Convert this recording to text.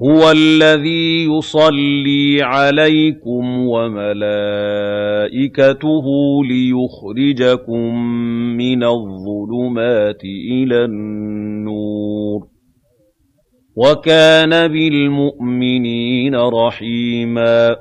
هُوَ الَّذِي يُصَلِّي عَلَيْكُمْ وَمَلَائِكَتُهُ لِيُخْرِجَكُم مِّنَ الظُّلُمَاتِ إِلَى النُّورِ ۚ. وَكَانَ بِالْمُؤْمِنِينَ رَحِيمًا.